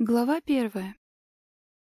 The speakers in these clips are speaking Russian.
Глава первая.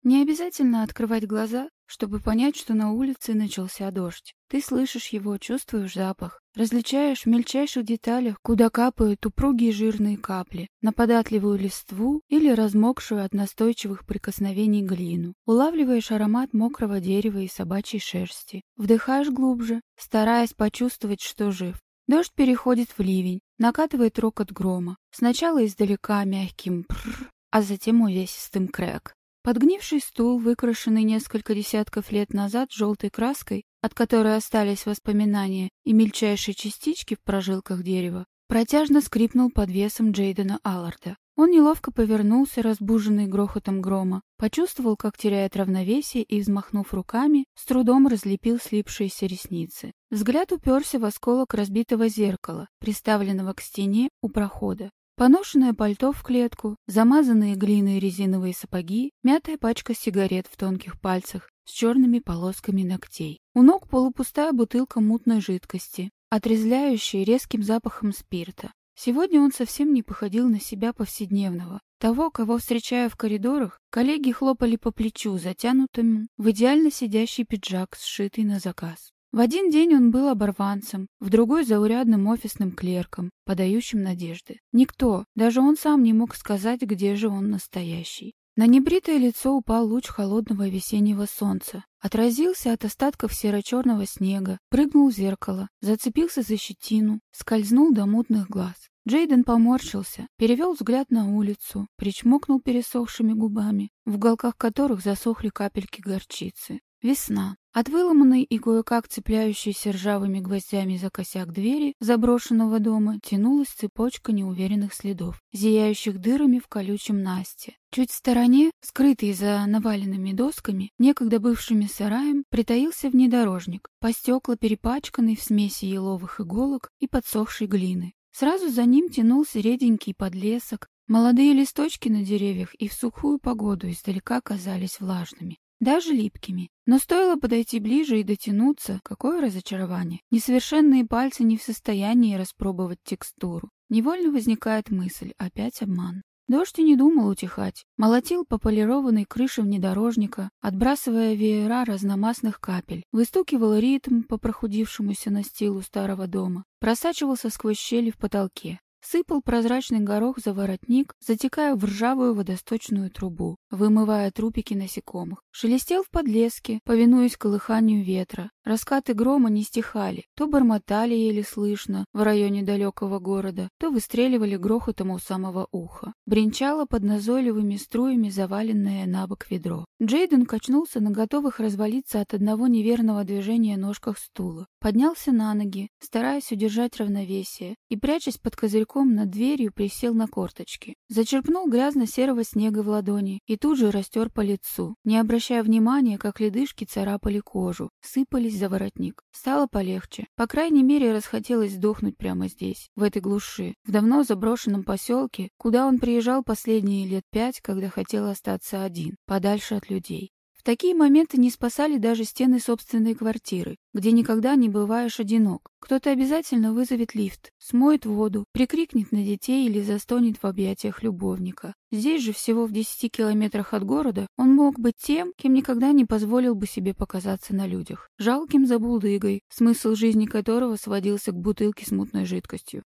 Не обязательно открывать глаза, чтобы понять, что на улице начался дождь. Ты слышишь его, чувствуешь запах, различаешь в мельчайших деталях, куда капают упругие жирные капли, на податливую листву или размокшую от настойчивых прикосновений глину. Улавливаешь аромат мокрого дерева и собачьей шерсти. Вдыхаешь глубже, стараясь почувствовать, что жив. Дождь переходит в ливень, накатывает рокот грома. Сначала издалека мягким «прррр», а затем увесистым крэк. Подгнивший стул, выкрашенный несколько десятков лет назад желтой краской, от которой остались воспоминания и мельчайшие частички в прожилках дерева, протяжно скрипнул под весом Джейдена Алларда. Он неловко повернулся, разбуженный грохотом грома, почувствовал, как теряет равновесие и, взмахнув руками, с трудом разлепил слипшиеся ресницы. Взгляд уперся в осколок разбитого зеркала, приставленного к стене у прохода. Поношенное пальто в клетку, замазанные глиной резиновые сапоги, мятая пачка сигарет в тонких пальцах с черными полосками ногтей. У ног полупустая бутылка мутной жидкости, отрезляющая резким запахом спирта. Сегодня он совсем не походил на себя повседневного. Того, кого, встречая в коридорах, коллеги хлопали по плечу, затянутым в идеально сидящий пиджак, сшитый на заказ. В один день он был оборванцем, в другой — заурядным офисным клерком, подающим надежды. Никто, даже он сам не мог сказать, где же он настоящий. На небритое лицо упал луч холодного весеннего солнца, отразился от остатков серо-черного снега, прыгнул в зеркало, зацепился за щетину, скользнул до мутных глаз. Джейден поморщился, перевел взгляд на улицу, причмокнул пересохшими губами, в уголках которых засохли капельки горчицы. Весна. От выломанной и кое-как цепляющейся ржавыми гвоздями за косяк двери заброшенного дома тянулась цепочка неуверенных следов, зияющих дырами в колючем Насте. Чуть в стороне, скрытый за наваленными досками, некогда бывшими сараем, притаился внедорожник, по стекла перепачканный в смеси еловых иголок и подсохшей глины. Сразу за ним тянулся реденький подлесок, молодые листочки на деревьях и в сухую погоду издалека казались влажными даже липкими. Но стоило подойти ближе и дотянуться, какое разочарование. Несовершенные пальцы не в состоянии распробовать текстуру. Невольно возникает мысль, опять обман. Дождь и не думал утихать. Молотил по полированной крыше внедорожника, отбрасывая веера разномастных капель. Выстукивал ритм по прохудившемуся настилу старого дома. Просачивался сквозь щели в потолке. Сыпал прозрачный горох за воротник, затекая в ржавую водосточную трубу, вымывая трупики насекомых. Шелестел в подлеске, повинуясь колыханию ветра. Раскаты грома не стихали, то бормотали еле слышно в районе далекого города, то выстреливали грохотом у самого уха. Бринчало под назойливыми струями заваленное на бок ведро. Джейден качнулся на готовых развалиться от одного неверного движения ножках стула. Поднялся на ноги, стараясь удержать равновесие, и, прячась под козырьком над дверью, присел на корточки. Зачерпнул грязно-серого снега в ладони и тут же растер по лицу, не обращая внимания, как ледышки царапали кожу, сыпались за воротник. Стало полегче. По крайней мере, расхотелось сдохнуть прямо здесь, в этой глуши, в давно заброшенном поселке, куда он приезжал последние лет пять, когда хотел остаться один, подальше от людей такие моменты не спасали даже стены собственной квартиры, где никогда не бываешь одинок. Кто-то обязательно вызовет лифт, смоет воду, прикрикнет на детей или застонет в объятиях любовника. Здесь же, всего в 10 километрах от города, он мог быть тем, кем никогда не позволил бы себе показаться на людях. Жалким забулдыгой, смысл жизни которого сводился к бутылке с мутной жидкостью.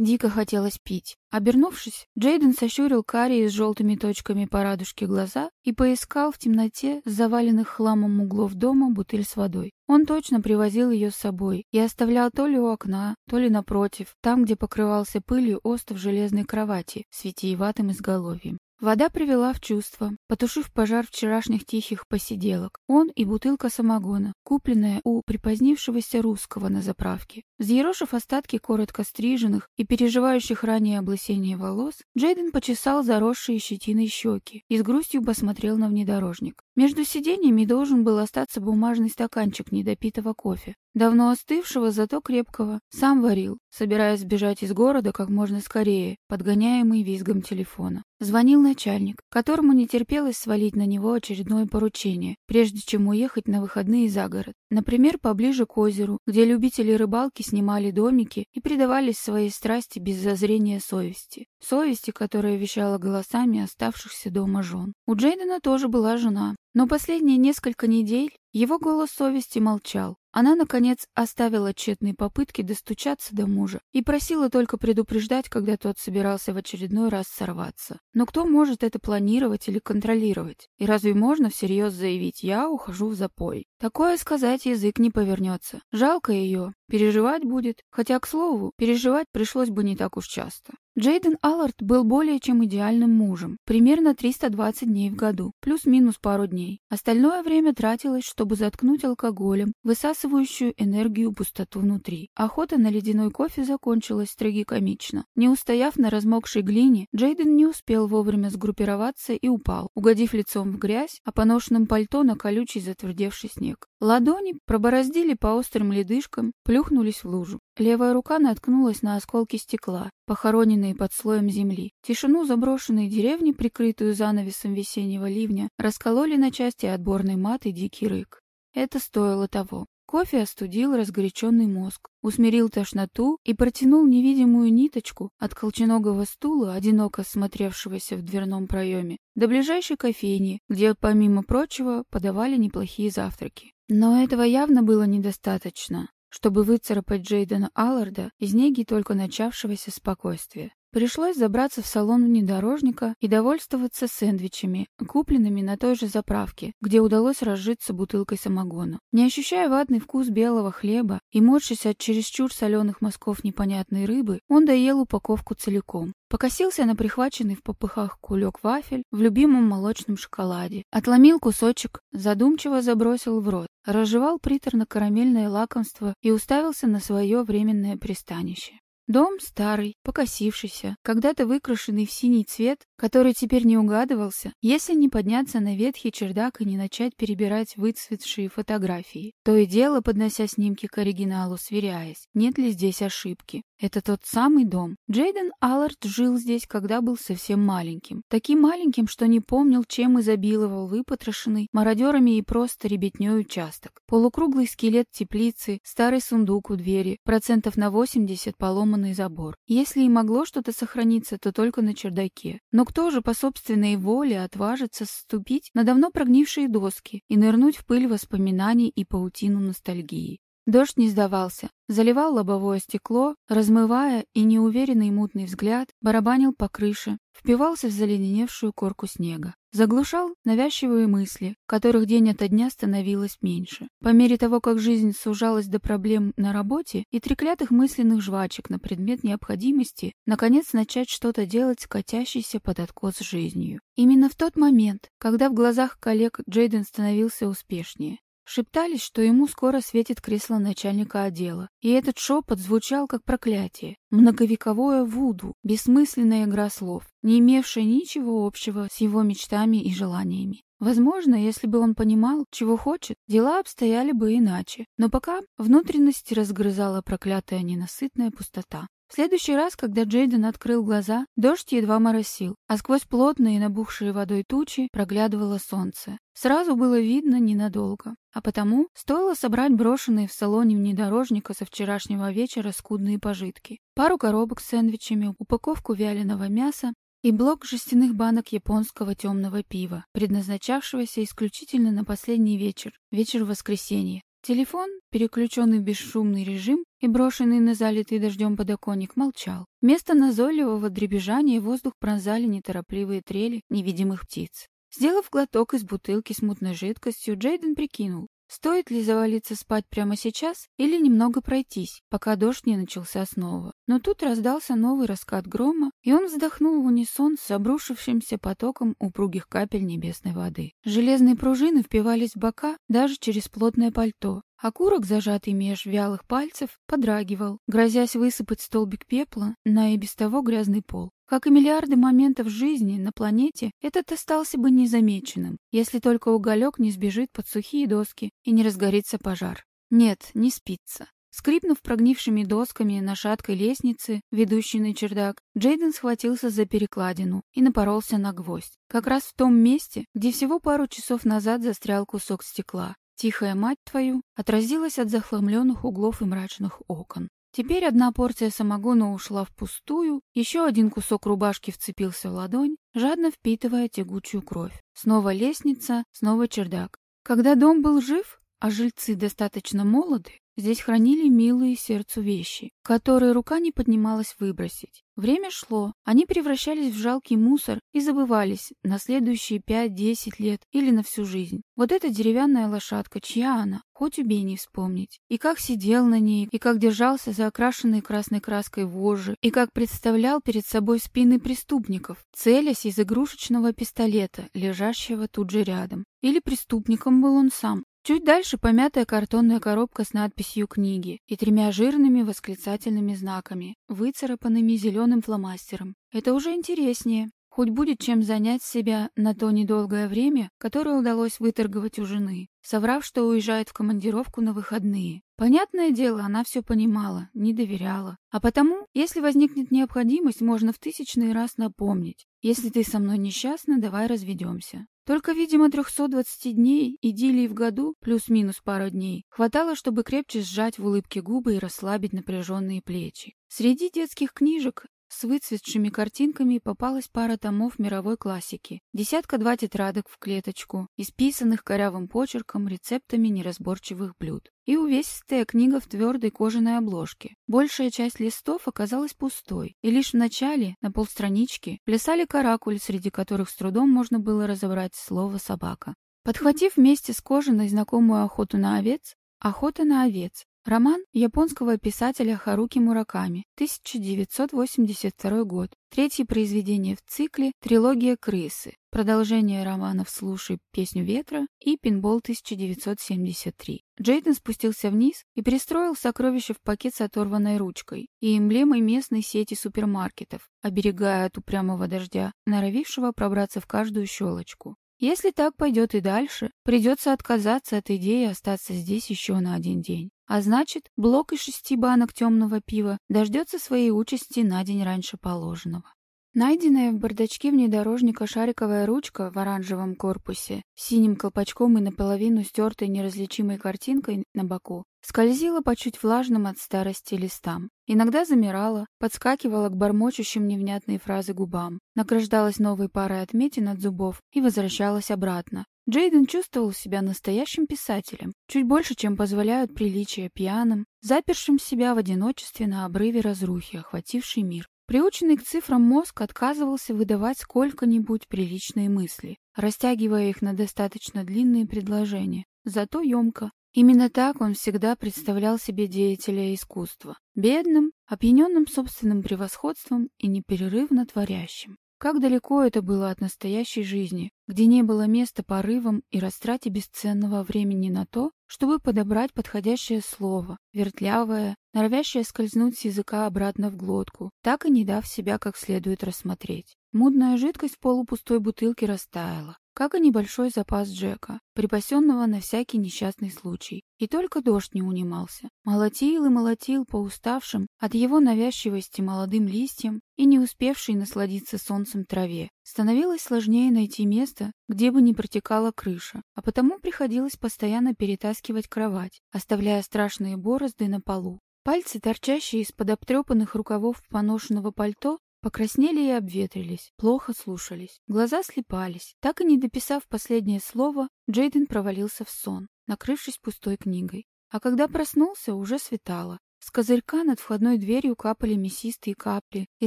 Дико хотелось пить. Обернувшись, Джейден сощурил карие с желтыми точками по радужке глаза и поискал в темноте с заваленных хламом углов дома бутыль с водой. Он точно привозил ее с собой и оставлял то ли у окна, то ли напротив, там, где покрывался пылью остов железной кровати с витиеватым изголовьем. Вода привела в чувство, потушив пожар вчерашних тихих посиделок. Он и бутылка самогона, купленная у припозднившегося русского на заправке. Взъерошив остатки коротко стриженных и переживающих ранее облысение волос, Джейден почесал заросшие щетиной щеки и с грустью посмотрел на внедорожник. Между сиденьями должен был остаться бумажный стаканчик недопитого кофе. Давно остывшего, зато крепкого. Сам варил, собираясь сбежать из города как можно скорее, подгоняемый визгом телефона. Звонил начальник, которому не терпелось свалить на него очередное поручение, прежде чем уехать на выходные за город. Например, поближе к озеру, где любители рыбалки снимали домики и предавались своей страсти без зазрения совести. Совести, которая вещала голосами оставшихся дома жен. У Джейдена тоже была жена, но последние несколько недель его голос совести молчал. Она, наконец, оставила тщетные попытки достучаться до мужа и просила только предупреждать, когда тот собирался в очередной раз сорваться. Но кто может это планировать или контролировать? И разве можно всерьез заявить «я ухожу в запой»? Такое сказать язык не повернется. Жалко ее, переживать будет, хотя, к слову, переживать пришлось бы не так уж часто. Джейден Аллард был более чем идеальным мужем, примерно 320 дней в году, плюс-минус пару дней. Остальное время тратилось, чтобы заткнуть алкоголем, высасывающую энергию пустоту внутри. Охота на ледяной кофе закончилась трагикомично. Не устояв на размокшей глине, Джейден не успел вовремя сгруппироваться и упал, угодив лицом в грязь, а по ношенным пальто на колючий затвердевший снег. Ладони пробороздили по острым ледышкам, плюхнулись в лужу. Левая рука наткнулась на осколки стекла, похороненные под слоем земли. Тишину заброшенной деревни, прикрытую занавесом весеннего ливня, раскололи на части отборный мат и дикий рык. Это стоило того. Кофе остудил разгоряченный мозг, усмирил тошноту и протянул невидимую ниточку от колченогого стула, одиноко смотревшегося в дверном проеме, до ближайшей кофейни, где, помимо прочего, подавали неплохие завтраки. Но этого явно было недостаточно чтобы выцарапать Джейдена Алларда из неги только начавшегося спокойствия. Пришлось забраться в салон внедорожника и довольствоваться сэндвичами, купленными на той же заправке, где удалось разжиться бутылкой самогона. Не ощущая ватный вкус белого хлеба и морщась от чересчур соленых мазков непонятной рыбы, он доел упаковку целиком. Покосился на прихваченный в попыхах кулек вафель в любимом молочном шоколаде. Отломил кусочек, задумчиво забросил в рот, разжевал приторно-карамельное лакомство и уставился на свое временное пристанище. Дом старый, покосившийся, когда-то выкрашенный в синий цвет, который теперь не угадывался, если не подняться на ветхий чердак и не начать перебирать выцветшие фотографии. То и дело, поднося снимки к оригиналу, сверяясь, нет ли здесь ошибки. Это тот самый дом. Джейден Аллард жил здесь, когда был совсем маленьким. Таким маленьким, что не помнил, чем изобиловал выпотрошенный мародерами и просто ребятней участок. Полукруглый скелет теплицы, старый сундук у двери, процентов на 80 поломанный забор. Если и могло что-то сохраниться, то только на чердаке. Но кто же по собственной воле отважится ступить на давно прогнившие доски и нырнуть в пыль воспоминаний и паутину ностальгии? Дождь не сдавался, заливал лобовое стекло, размывая и неуверенный мутный взгляд, барабанил по крыше, впивался в заледеневшую корку снега. Заглушал навязчивые мысли, которых день ото дня становилось меньше. По мере того, как жизнь сужалась до проблем на работе и треклятых мысленных жвачек на предмет необходимости, наконец начать что-то делать с катящейся под откос жизнью. Именно в тот момент, когда в глазах коллег Джейден становился успешнее, Шептались, что ему скоро светит кресло начальника отдела, и этот шепот звучал как проклятие. Многовековое вуду, бессмысленная игра слов, не имевшая ничего общего с его мечтами и желаниями. Возможно, если бы он понимал, чего хочет, дела обстояли бы иначе. Но пока внутренности разгрызала проклятая ненасытная пустота. В следующий раз, когда Джейден открыл глаза, дождь едва моросил, а сквозь плотные набухшие водой тучи проглядывало солнце. Сразу было видно ненадолго, а потому стоило собрать брошенные в салоне внедорожника со вчерашнего вечера скудные пожитки. Пару коробок с сэндвичами, упаковку вяленого мяса и блок жестяных банок японского темного пива, предназначавшегося исключительно на последний вечер, вечер воскресенья. Телефон, переключенный в бесшумный режим и брошенный на залитый дождем подоконник, молчал. Вместо назойливого дребезжания воздух пронзали неторопливые трели невидимых птиц. Сделав глоток из бутылки с мутной жидкостью, Джейден прикинул, Стоит ли завалиться спать прямо сейчас или немного пройтись, пока дождь не начался снова? Но тут раздался новый раскат грома, и он вздохнул в унисон с обрушившимся потоком упругих капель небесной воды. Железные пружины впивались в бока даже через плотное пальто, Окурок, зажатый меж вялых пальцев, подрагивал, грозясь высыпать столбик пепла на и без того грязный пол. Как и миллиарды моментов жизни на планете, этот остался бы незамеченным, если только уголек не сбежит под сухие доски и не разгорится пожар. Нет, не спится. Скрипнув прогнившими досками на шаткой лестнице, ведущей на чердак, Джейден схватился за перекладину и напоролся на гвоздь. Как раз в том месте, где всего пару часов назад застрял кусок стекла. Тихая мать твою отразилась от захламленных углов и мрачных окон. Теперь одна порция самогона ушла впустую, еще один кусок рубашки вцепился в ладонь, жадно впитывая тягучую кровь. Снова лестница, снова чердак. Когда дом был жив, а жильцы достаточно молоды, Здесь хранили милые сердцу вещи, которые рука не поднималась выбросить. Время шло, они превращались в жалкий мусор и забывались на следующие пять-десять лет или на всю жизнь. Вот эта деревянная лошадка, чья она? Хоть убей не вспомнить. И как сидел на ней, и как держался за окрашенной красной краской вожжи, и как представлял перед собой спины преступников, целясь из игрушечного пистолета, лежащего тут же рядом. Или преступником был он сам, Чуть дальше помятая картонная коробка с надписью «Книги» и тремя жирными восклицательными знаками, выцарапанными зеленым фломастером. Это уже интереснее. Хоть будет чем занять себя на то недолгое время, которое удалось выторговать у жены, соврав, что уезжает в командировку на выходные. Понятное дело, она все понимала, не доверяла. А потому, если возникнет необходимость, можно в тысячный раз напомнить. Если ты со мной несчастна, давай разведемся. Только, видимо, 320 дней идиллии в году, плюс-минус пару дней, хватало, чтобы крепче сжать в улыбке губы и расслабить напряженные плечи. Среди детских книжек с выцветшими картинками попалась пара томов мировой классики, десятка-два тетрадок в клеточку, исписанных корявым почерком рецептами неразборчивых блюд. И увесистая книга в твердой кожаной обложке. Большая часть листов оказалась пустой, и лишь в начале, на полстранички, плясали каракули, среди которых с трудом можно было разобрать слово «собака». Подхватив вместе с кожаной знакомую охоту на овец, охота на овец, Роман японского писателя Харуки Мураками, 1982 год. Третье произведение в цикле «Трилогия крысы». Продолжение романов «Слушай песню ветра» и «Пинбол 1973». Джейден спустился вниз и пристроил сокровища в пакет с оторванной ручкой и эмблемой местной сети супермаркетов, оберегая от упрямого дождя, норовившего пробраться в каждую щелочку. Если так пойдет и дальше, придется отказаться от идеи остаться здесь еще на один день. А значит, блок из шести банок темного пива дождется своей участи на день раньше положенного. Найденная в бардачке внедорожника шариковая ручка в оранжевом корпусе, синим колпачком и наполовину стертой неразличимой картинкой на боку, скользила по чуть влажным от старости листам. Иногда замирала, подскакивала к бормочущим невнятные фразы губам, награждалась новой парой отметин от зубов и возвращалась обратно, Джейден чувствовал себя настоящим писателем, чуть больше, чем позволяют приличия пьяным, запершим себя в одиночестве на обрыве разрухи, охвативший мир. Приученный к цифрам мозг отказывался выдавать сколько-нибудь приличные мысли, растягивая их на достаточно длинные предложения, зато емко. Именно так он всегда представлял себе деятеля искусства. Бедным, опьяненным собственным превосходством и непрерывно творящим. Как далеко это было от настоящей жизни, где не было места порывам и растрате бесценного времени на то, чтобы подобрать подходящее слово, вертлявое, норовящее скользнуть с языка обратно в глотку, так и не дав себя как следует рассмотреть. Мудная жидкость в полупустой бутылке растаяла, как и небольшой запас Джека, припасенного на всякий несчастный случай. И только дождь не унимался. Молотил и молотил по уставшим от его навязчивости молодым листьям и не успевшей насладиться солнцем траве. Становилось сложнее найти место, где бы не протекала крыша, а потому приходилось постоянно перетаскивать кровать, оставляя страшные борозды на полу. Пальцы, торчащие из-под обтрепанных рукавов поношенного пальто, Покраснели и обветрились, плохо слушались. Глаза слепались. Так и не дописав последнее слово, Джейден провалился в сон, накрывшись пустой книгой. А когда проснулся, уже светало. С козырька над входной дверью капали мясистые капли и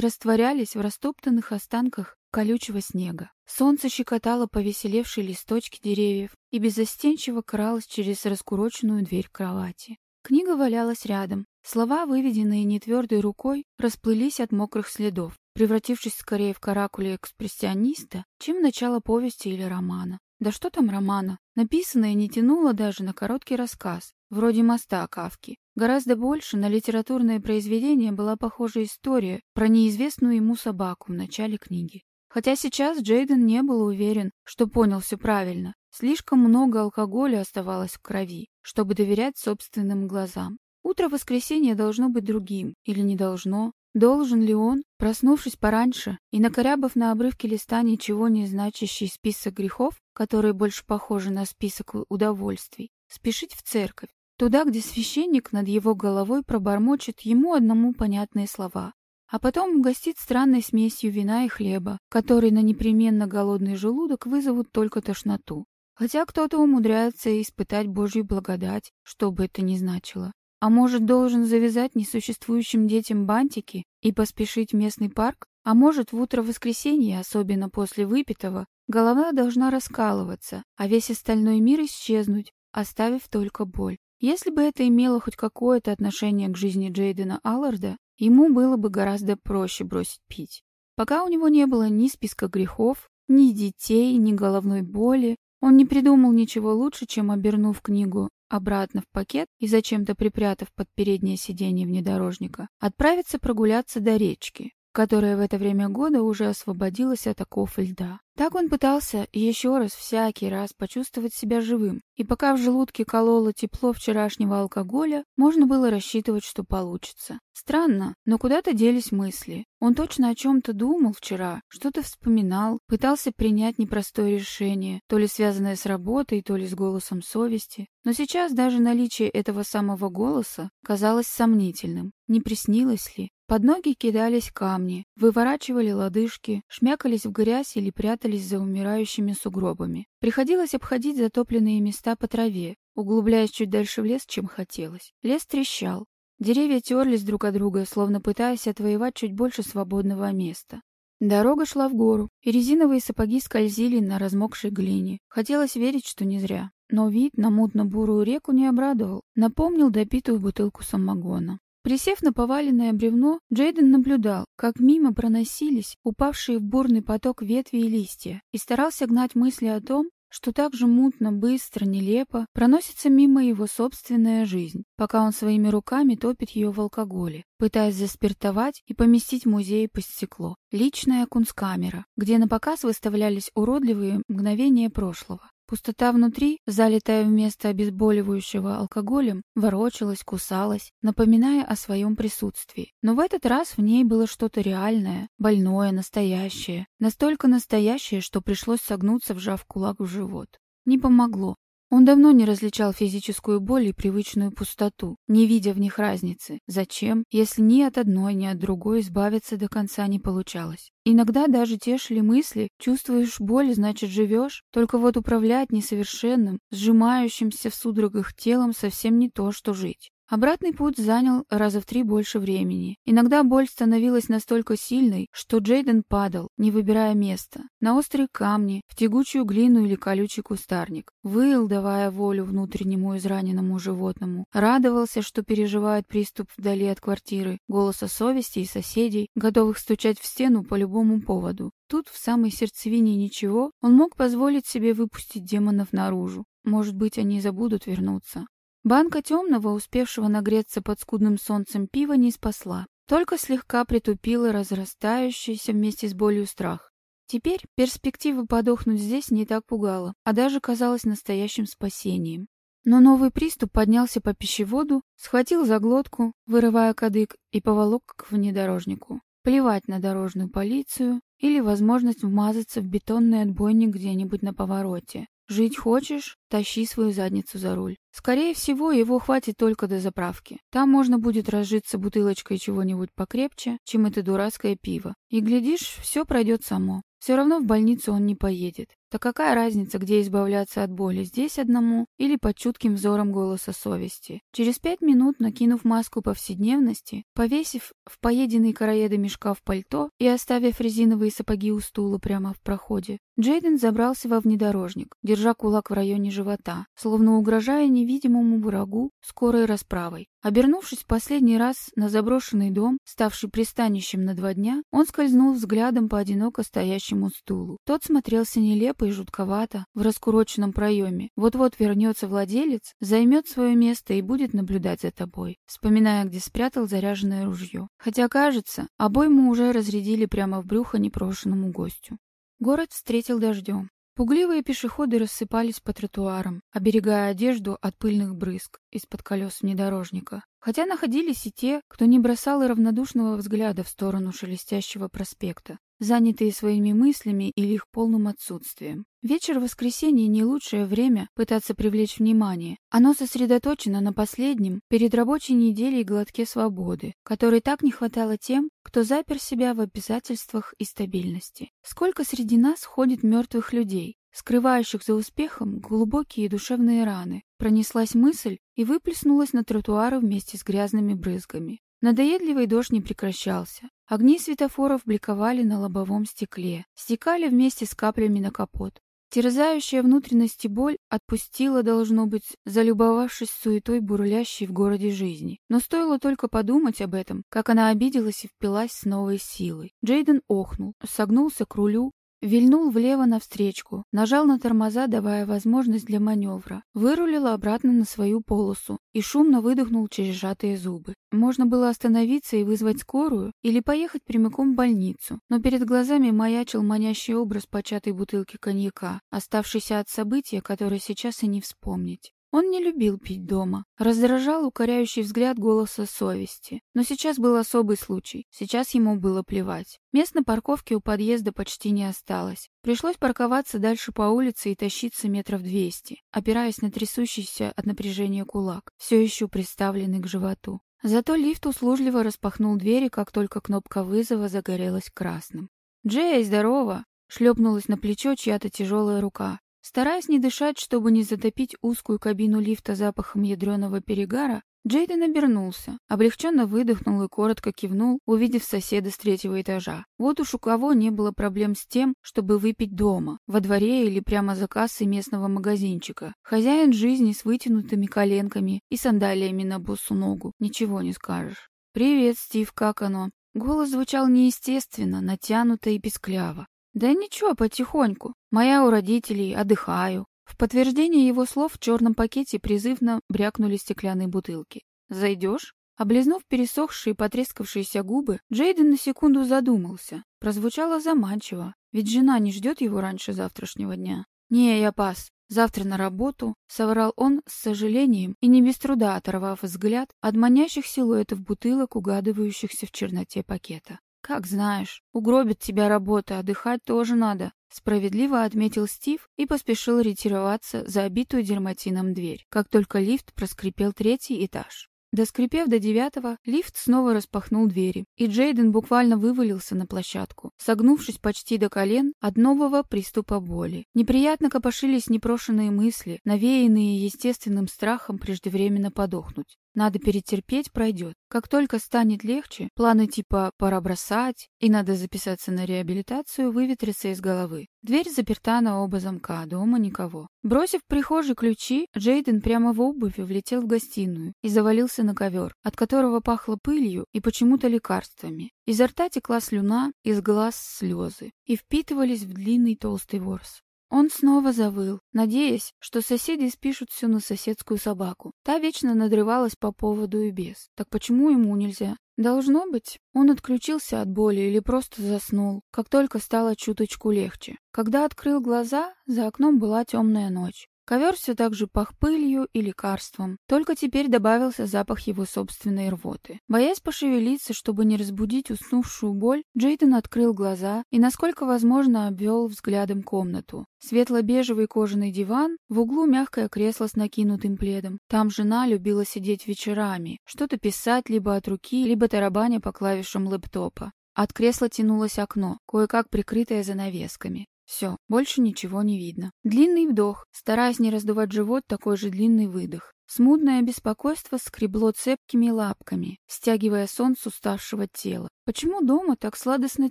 растворялись в растоптанных останках колючего снега. Солнце щекотало повеселевшие листочки деревьев и безостенчиво кралось через раскуроченную дверь кровати. Книга валялась рядом. Слова, выведенные нетвердой рукой, расплылись от мокрых следов превратившись скорее в каракуле экспрессиониста, чем начало повести или романа. Да что там романа? Написанное не тянуло даже на короткий рассказ. вроде моста Кавки. Гораздо больше на литературное произведение была похожа история про неизвестную ему собаку в начале книги. Хотя сейчас Джейден не был уверен, что понял все правильно. Слишком много алкоголя оставалось в крови, чтобы доверять собственным глазам. Утро воскресенья должно быть другим, или не должно. Должен ли он, проснувшись пораньше и накорябав на обрывке листа ничего не значащий список грехов, которые больше похожи на список удовольствий, спешить в церковь, туда, где священник над его головой пробормочет ему одному понятные слова, а потом угостит странной смесью вина и хлеба, которые на непременно голодный желудок вызовут только тошноту. Хотя кто-то умудряется испытать Божью благодать, что бы это ни значило. А может, должен завязать несуществующим детям бантики и поспешить в местный парк? А может, в утро воскресенья, особенно после выпитого, голова должна раскалываться, а весь остальной мир исчезнуть, оставив только боль. Если бы это имело хоть какое-то отношение к жизни Джейдена Алларда, ему было бы гораздо проще бросить пить. Пока у него не было ни списка грехов, ни детей, ни головной боли, он не придумал ничего лучше, чем обернув книгу обратно в пакет и зачем-то припрятав под переднее сиденье внедорожника, отправиться прогуляться до речки, которая в это время года уже освободилась от оков льда. Так он пытался еще раз всякий раз почувствовать себя живым, и пока в желудке кололо тепло вчерашнего алкоголя, можно было рассчитывать, что получится. Странно, но куда-то делись мысли. Он точно о чем-то думал вчера, что-то вспоминал, пытался принять непростое решение, то ли связанное с работой, то ли с голосом совести. Но сейчас даже наличие этого самого голоса казалось сомнительным. Не приснилось ли? Под ноги кидались камни, выворачивали лодыжки, шмякались в грязь или прятались за умирающими сугробами. Приходилось обходить затопленные места по траве, углубляясь чуть дальше в лес, чем хотелось. Лес трещал. Деревья терлись друг от друга, словно пытаясь отвоевать чуть больше свободного места. Дорога шла в гору, и резиновые сапоги скользили на размокшей глине. Хотелось верить, что не зря. Но вид на мутно-бурую реку не обрадовал, напомнил допитую бутылку самогона. Присев на поваленное бревно, Джейден наблюдал, как мимо проносились упавшие в бурный поток ветви и листья, и старался гнать мысли о том, что так же мутно, быстро, нелепо проносится мимо его собственная жизнь, пока он своими руками топит ее в алкоголе, пытаясь заспиртовать и поместить музей под стекло. Личная кунсткамера, где на показ выставлялись уродливые мгновения прошлого. Пустота внутри, залитая вместо обезболивающего алкоголем, ворочалась, кусалась, напоминая о своем присутствии. Но в этот раз в ней было что-то реальное, больное, настоящее. Настолько настоящее, что пришлось согнуться, вжав кулак в живот. Не помогло. Он давно не различал физическую боль и привычную пустоту, не видя в них разницы. Зачем, если ни от одной, ни от другой избавиться до конца не получалось? Иногда даже тешили мысли, чувствуешь боль, значит живешь, только вот управлять несовершенным, сжимающимся в судорогах телом совсем не то, что жить. Обратный путь занял раза в три больше времени. Иногда боль становилась настолько сильной, что Джейден падал, не выбирая места, на острые камни, в тягучую глину или колючий кустарник. Выл, давая волю внутреннему израненному животному. Радовался, что переживает приступ вдали от квартиры, голоса совести и соседей, готовых стучать в стену по любому поводу. Тут, в самой сердцевине ничего, он мог позволить себе выпустить демонов наружу. Может быть, они забудут вернуться. Банка темного, успевшего нагреться под скудным солнцем пива, не спасла, только слегка притупила разрастающийся вместе с болью страх. Теперь перспектива подохнуть здесь не так пугала, а даже казалась настоящим спасением. Но новый приступ поднялся по пищеводу, схватил за глотку, вырывая кадык, и поволок к внедорожнику. Плевать на дорожную полицию или возможность вмазаться в бетонный отбойник где-нибудь на повороте. Жить хочешь? Тащи свою задницу за руль. Скорее всего, его хватит только до заправки. Там можно будет разжиться бутылочкой чего-нибудь покрепче, чем это дурацкое пиво. И, глядишь, все пройдет само. Все равно в больницу он не поедет. Так какая разница, где избавляться от боли, здесь одному или под чутким взором голоса совести? Через пять минут, накинув маску повседневности, повесив в поеденный короеды мешка в пальто и оставив резиновые сапоги у стула прямо в проходе, Джейден забрался во внедорожник, держа кулак в районе живота, словно угрожая невидимому врагу скорой расправой. Обернувшись в последний раз на заброшенный дом, ставший пристанищем на два дня, он скользнул взглядом по одиноко стоящему стулу. Тот смотрелся нелепо нелепо и жутковато в раскуроченном проеме. Вот-вот вернется владелец, займет свое место и будет наблюдать за тобой, вспоминая, где спрятал заряженное ружье. Хотя, кажется, обойму уже разрядили прямо в брюхо непрошенному гостю. Город встретил дождем. Пугливые пешеходы рассыпались по тротуарам, оберегая одежду от пыльных брызг из-под колес внедорожника. Хотя находились и те, кто не бросал и равнодушного взгляда в сторону шелестящего проспекта занятые своими мыслями или их полным отсутствием. Вечер воскресенья не лучшее время пытаться привлечь внимание. Оно сосредоточено на последнем, перед рабочей неделей глотке свободы, которой так не хватало тем, кто запер себя в обязательствах и стабильности. Сколько среди нас ходит мертвых людей, скрывающих за успехом глубокие душевные раны. Пронеслась мысль и выплеснулась на тротуары вместе с грязными брызгами. Надоедливый дождь не прекращался. Огни светофоров бликовали на лобовом стекле, стекали вместе с каплями на капот. Терзающая внутренности боль отпустила, должно быть, залюбовавшись суетой бурлящей в городе жизни. Но стоило только подумать об этом, как она обиделась и впилась с новой силой. Джейден охнул, согнулся к рулю, Вильнул влево навстречку, нажал на тормоза, давая возможность для маневра, вырулил обратно на свою полосу и шумно выдохнул через сжатые зубы. Можно было остановиться и вызвать скорую или поехать прямиком в больницу, но перед глазами маячил манящий образ початой бутылки коньяка, оставшийся от события, которое сейчас и не вспомнить. Он не любил пить дома. Раздражал укоряющий взгляд голоса совести. Но сейчас был особый случай. Сейчас ему было плевать. Мест на парковке у подъезда почти не осталось. Пришлось парковаться дальше по улице и тащиться метров двести, опираясь на трясущийся от напряжения кулак, все еще приставленный к животу. Зато лифт услужливо распахнул двери, как только кнопка вызова загорелась красным. «Джей, здорово!» — шлепнулась на плечо чья-то тяжелая рука. Стараясь не дышать, чтобы не затопить узкую кабину лифта запахом ядреного перегара, Джейден обернулся, облегченно выдохнул и коротко кивнул, увидев соседа с третьего этажа. Вот уж у кого не было проблем с тем, чтобы выпить дома, во дворе или прямо за кассой местного магазинчика. Хозяин жизни с вытянутыми коленками и сандалиями на босу ногу, ничего не скажешь. «Привет, Стив, как оно?» Голос звучал неестественно, натянуто и пескляво. «Да ничего, потихоньку. Моя у родителей, отдыхаю». В подтверждение его слов в черном пакете призывно брякнули стеклянные бутылки. «Зайдешь?» Облизнув пересохшие потрескавшиеся губы, Джейден на секунду задумался. Прозвучало заманчиво, ведь жена не ждет его раньше завтрашнего дня. «Не, я пас. Завтра на работу», — соврал он с сожалением и не без труда оторвав взгляд от манящих силуэтов бутылок, угадывающихся в черноте пакета. «Как знаешь, угробит тебя работа, отдыхать тоже надо», справедливо отметил Стив и поспешил ретироваться за обитую дерматином дверь, как только лифт проскрипел третий этаж. Доскрипев до девятого, лифт снова распахнул двери, и Джейден буквально вывалился на площадку, согнувшись почти до колен от нового приступа боли. Неприятно копошились непрошенные мысли, навеянные естественным страхом преждевременно подохнуть. Надо перетерпеть, пройдет. Как только станет легче, планы типа «пора бросать» и «надо записаться на реабилитацию» выветрятся из головы. Дверь заперта на оба замка, дома никого. Бросив в прихожей ключи, Джейден прямо в обуви влетел в гостиную и завалился на ковер, от которого пахло пылью и почему-то лекарствами. Изо рта текла слюна, из глаз слезы и впитывались в длинный толстый ворс. Он снова завыл, надеясь, что соседи спишут все на соседскую собаку. Та вечно надрывалась по поводу и без. Так почему ему нельзя? Должно быть, он отключился от боли или просто заснул, как только стало чуточку легче. Когда открыл глаза, за окном была темная ночь. Ковер все так же пах пылью и лекарством, только теперь добавился запах его собственной рвоты. Боясь пошевелиться, чтобы не разбудить уснувшую боль, Джейден открыл глаза и, насколько возможно, обвел взглядом комнату. Светло-бежевый кожаный диван, в углу мягкое кресло с накинутым пледом. Там жена любила сидеть вечерами, что-то писать либо от руки, либо тарабаня по клавишам лэптопа. От кресла тянулось окно, кое-как прикрытое занавесками. Все, больше ничего не видно. Длинный вдох, стараясь не раздувать живот, такой же длинный выдох. Смутное беспокойство скребло цепкими лапками, стягивая сон с уставшего тела. Почему дома так сладостно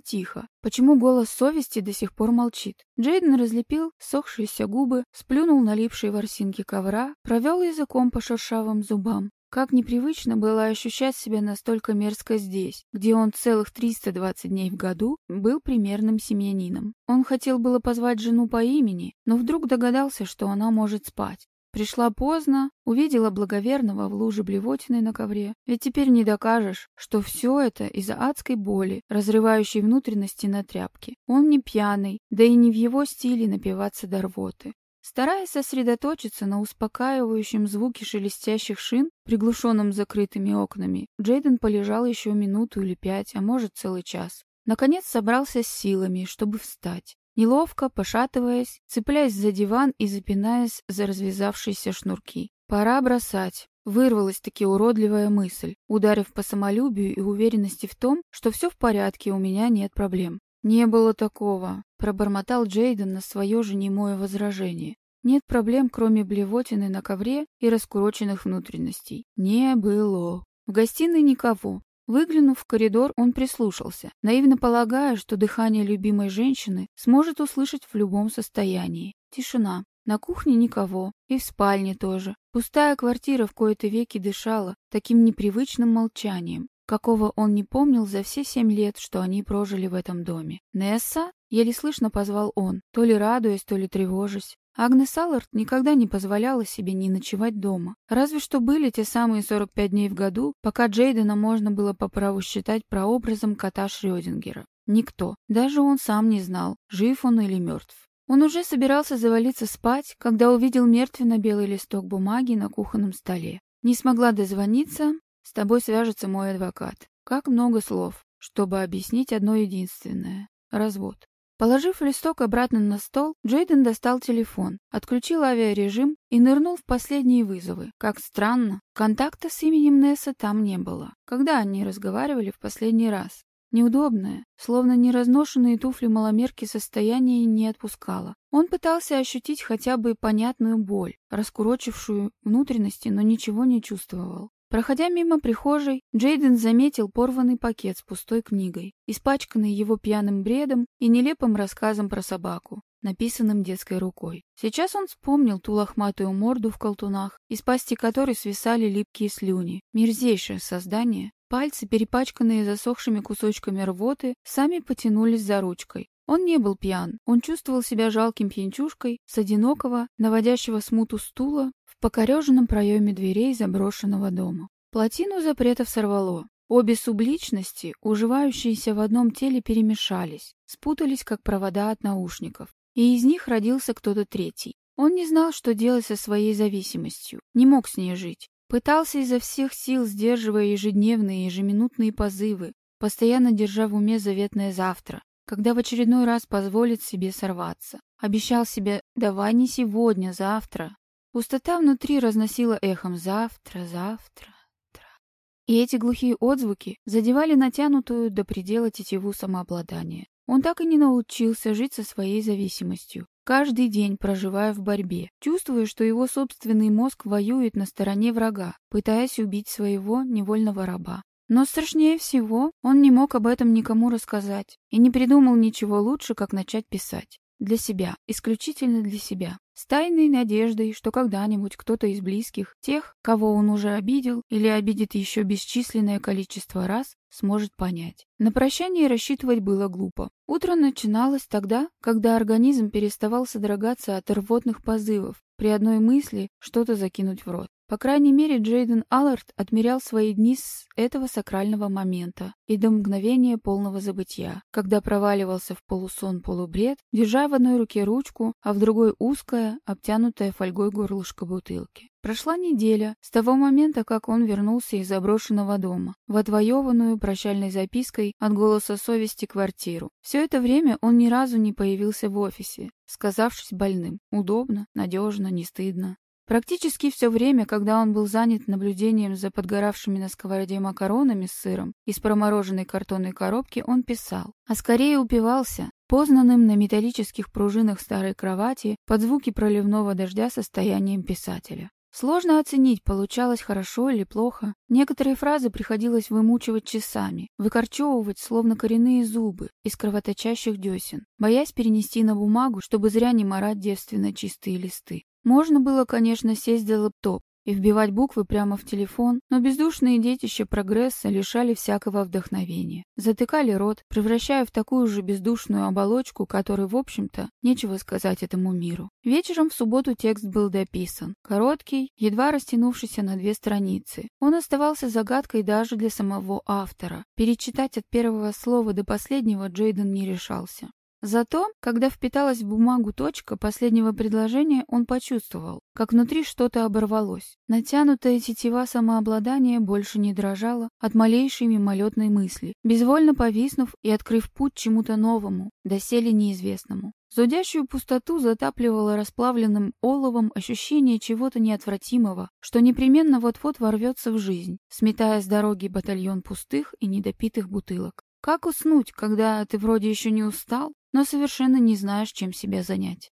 тихо? Почему голос совести до сих пор молчит? Джейден разлепил сохшиеся губы, сплюнул налипшие ворсинки ковра, провел языком по шершавым зубам. Как непривычно было ощущать себя настолько мерзко здесь, где он целых 320 дней в году был примерным семьянином. Он хотел было позвать жену по имени, но вдруг догадался, что она может спать. Пришла поздно, увидела благоверного в луже блевотины на ковре. Ведь теперь не докажешь, что все это из-за адской боли, разрывающей внутренности на тряпке. Он не пьяный, да и не в его стиле напиваться до рвоты. Стараясь сосредоточиться на успокаивающем звуке шелестящих шин, приглушенном закрытыми окнами, Джейден полежал еще минуту или пять, а может целый час. Наконец собрался с силами, чтобы встать. Неловко, пошатываясь, цепляясь за диван и запинаясь за развязавшиеся шнурки. Пора бросать. Вырвалась таки уродливая мысль, ударив по самолюбию и уверенности в том, что все в порядке, у меня нет проблем. «Не было такого», — пробормотал Джейден на свое же немое возражение. «Нет проблем, кроме блевотины на ковре и раскуроченных внутренностей. Не было». В гостиной никого. Выглянув в коридор, он прислушался, наивно полагая, что дыхание любимой женщины сможет услышать в любом состоянии. Тишина. На кухне никого, и в спальне тоже. Пустая квартира в кои-то веки дышала таким непривычным молчанием, какого он не помнил за все семь лет, что они прожили в этом доме. «Несса?» — еле слышно позвал он, то ли радуясь, то ли тревожась. Агнес Аллард никогда не позволяла себе не ночевать дома. Разве что были те самые 45 дней в году, пока Джейдена можно было по праву считать прообразом кота Шрёдингера. Никто, даже он сам не знал, жив он или мертв. Он уже собирался завалиться спать, когда увидел мертвенно-белый листок бумаги на кухонном столе. Не смогла дозвониться, с тобой свяжется мой адвокат. Как много слов, чтобы объяснить одно единственное — развод. Положив листок обратно на стол, Джейден достал телефон, отключил авиарежим и нырнул в последние вызовы. Как странно, контакта с именем Несса там не было. Когда они разговаривали в последний раз? Неудобное, словно неразношенные туфли маломерки состояние не отпускало. Он пытался ощутить хотя бы понятную боль, раскурочившую внутренности, но ничего не чувствовал. Проходя мимо прихожей, Джейден заметил порванный пакет с пустой книгой, испачканный его пьяным бредом и нелепым рассказом про собаку, написанным детской рукой. Сейчас он вспомнил ту лохматую морду в колтунах, из пасти которой свисали липкие слюни. Мерзейшее создание. Пальцы, перепачканные засохшими кусочками рвоты, сами потянулись за ручкой. Он не был пьян, он чувствовал себя жалким пьянчушкой с одинокого, наводящего смуту стула покореженном проеме дверей заброшенного дома. Плотину запретов сорвало. Обе субличности, уживающиеся в одном теле, перемешались, спутались, как провода от наушников, и из них родился кто-то третий. Он не знал, что делать со своей зависимостью, не мог с ней жить. Пытался изо всех сил, сдерживая ежедневные, ежеминутные позывы, постоянно держа в уме заветное завтра, когда в очередной раз позволит себе сорваться. Обещал себе «давай не сегодня, завтра». Пустота внутри разносила эхом «завтра, завтра». И эти глухие отзвуки задевали натянутую до предела тетиву самообладания. Он так и не научился жить со своей зависимостью, каждый день проживая в борьбе, чувствуя, что его собственный мозг воюет на стороне врага, пытаясь убить своего невольного раба. Но страшнее всего, он не мог об этом никому рассказать и не придумал ничего лучше, как начать писать. Для себя, исключительно для себя. С тайной надеждой, что когда-нибудь кто-то из близких, тех, кого он уже обидел или обидит еще бесчисленное количество раз, сможет понять. На прощание рассчитывать было глупо. Утро начиналось тогда, когда организм переставал содрогаться от рвотных позывов, при одной мысли что-то закинуть в рот. По крайней мере, Джейден Аллард отмерял свои дни с этого сакрального момента и до мгновения полного забытия, когда проваливался в полусон-полубред, держа в одной руке ручку, а в другой узкое, обтянутое фольгой горлышко бутылки. Прошла неделя с того момента, как он вернулся из заброшенного дома, в отвоеванную прощальной запиской от голоса совести квартиру. Все это время он ни разу не появился в офисе, сказавшись больным. Удобно, надежно, не стыдно. Практически все время, когда он был занят наблюдением за подгоравшими на сковороде макаронами с сыром из промороженной картонной коробки, он писал, а скорее упивался познанным на металлических пружинах старой кровати под звуки проливного дождя состоянием писателя. Сложно оценить, получалось хорошо или плохо. Некоторые фразы приходилось вымучивать часами, выкорчевывать, словно коренные зубы, из кровоточащих десен, боясь перенести на бумагу, чтобы зря не морать девственно чистые листы. Можно было, конечно, сесть за лэптоп, и вбивать буквы прямо в телефон, но бездушные детища прогресса лишали всякого вдохновения. Затыкали рот, превращая в такую же бездушную оболочку, которой, в общем-то, нечего сказать этому миру. Вечером в субботу текст был дописан. Короткий, едва растянувшийся на две страницы. Он оставался загадкой даже для самого автора. Перечитать от первого слова до последнего Джейден не решался. Зато, когда впиталась в бумагу точка последнего предложения, он почувствовал, как внутри что-то оборвалось. Натянутая тетива самообладания больше не дрожала от малейшей мимолетной мысли, безвольно повиснув и открыв путь чему-то новому, доселе неизвестному. Зудящую пустоту затапливало расплавленным оловом ощущение чего-то неотвратимого, что непременно вот-вот ворвется в жизнь, сметая с дороги батальон пустых и недопитых бутылок. Как уснуть, когда ты вроде еще не устал, но совершенно не знаешь, чем себя занять?